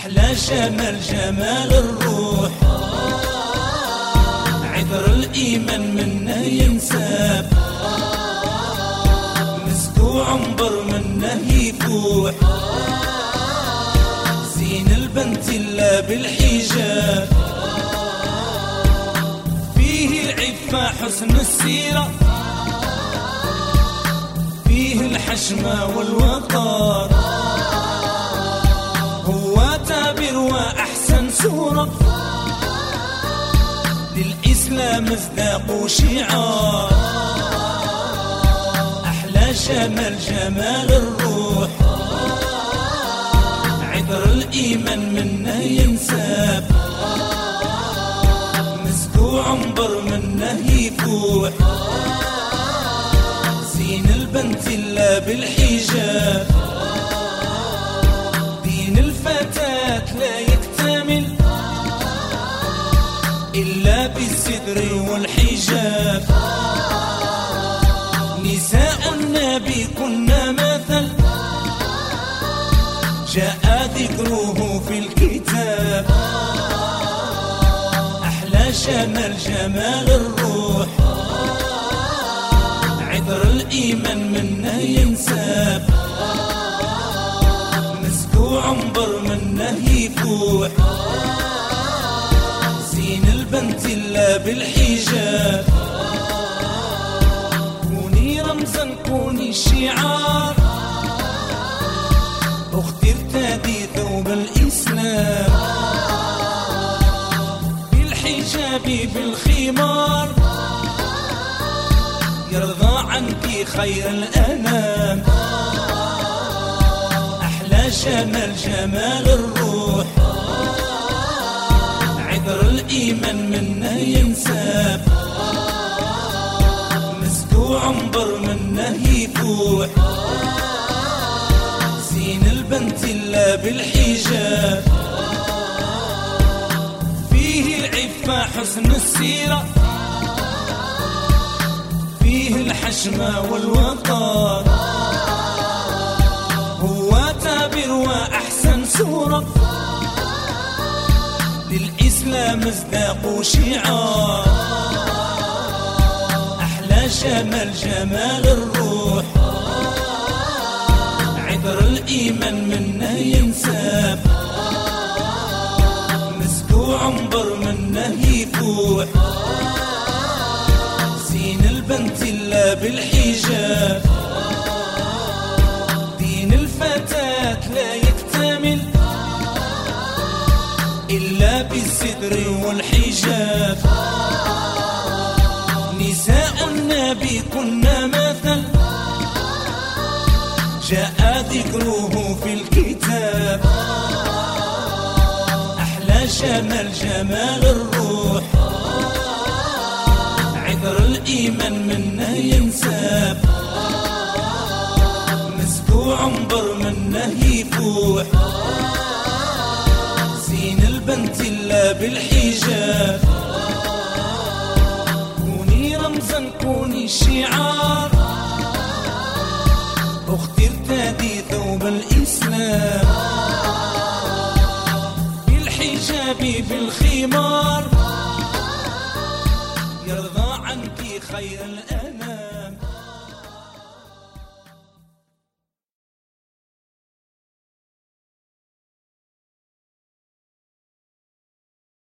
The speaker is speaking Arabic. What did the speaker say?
أحلى جمال جمال الروح. عذر الإيمان منه ينساب. مسكو عنبر منه يفوح. زين البنت إلا بالحجاب. فيه العفة حسن السيرة. فيه الحشمة والوقار. سورة للإسلام مصداق وشعار أحلى جمال جمال الروح. عذر الإيمان منه ينساب. مسكو عنبر منه يفوح. زين البنت إلا بالحجاب بالستر والحجاب. نساء النبي كنا مثل. جاء ذكره في الكتاب. أحلى جمال جمال الروح. عذر الإيمان منه ينساب. مسكو عنبر منه يفوح. البنت إلا بالحجاب. كوني رمزا كوني شعار. أختي ارتدي ثوب الإسلام. بالحجاب بالخمار. يرضى عنك خير الأنام. أحلى جمال جمال الروح. الإيمان منه ينساب مسكو عنبر منه يفوح. زين البنت إلا بالحجاب. فيه العفة حسن السيرة. فيه الحشمة والوقار. هو تابر وأحسن سورة. للإسلام مصداق وشعار أحلى جمال جمال الروح. عذر الإيمان منه ينساب. مسكو عنبر منه يفوح. زين البنت إلا بالحجاب. إلا بالستر والحجاب. نساء النبي كنا مثل. جاء ذكره في الكتاب. أحلى جمال جمال الروح. عذر الإيمان منه ينساب. بالحجاب. كوني رمزا كوني شعار. أختي ارتدي ثوب الإسلام. بالحجاب بالخمار. يرضى عنك خير الأهل